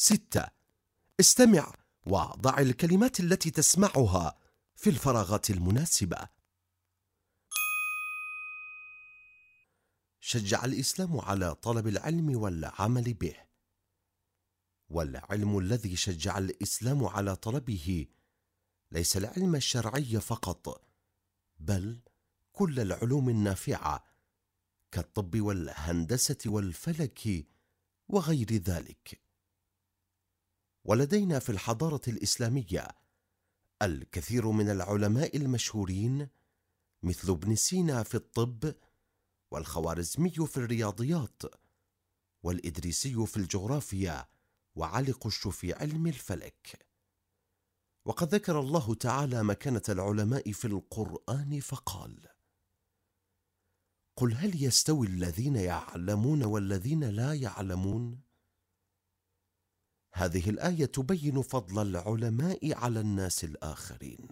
ستة. استمع وضع الكلمات التي تسمعها في الفراغات المناسبة. شجع الإسلام على طلب العلم والعمل به. والعلم الذي شجع الإسلام على طلبه ليس العلم الشرعي فقط بل كل العلوم النافعة كالطب والهندسة والفلك وغير ذلك. ولدينا في الحضارة الإسلامية. الكثير من العلماء المشهورين مثل ابن سينا في الطب والخوارزمي في الرياضيات والإدريسي في الجغرافيا وعلي قش في علم الفلك. وقد ذكر الله تعالى مكانة العلماء في القرآن فقال قل هل يستوي الذين يعلمون والذين لا يعلمون؟ هذه الآية تبين فضل العلماء على الناس الآخرين.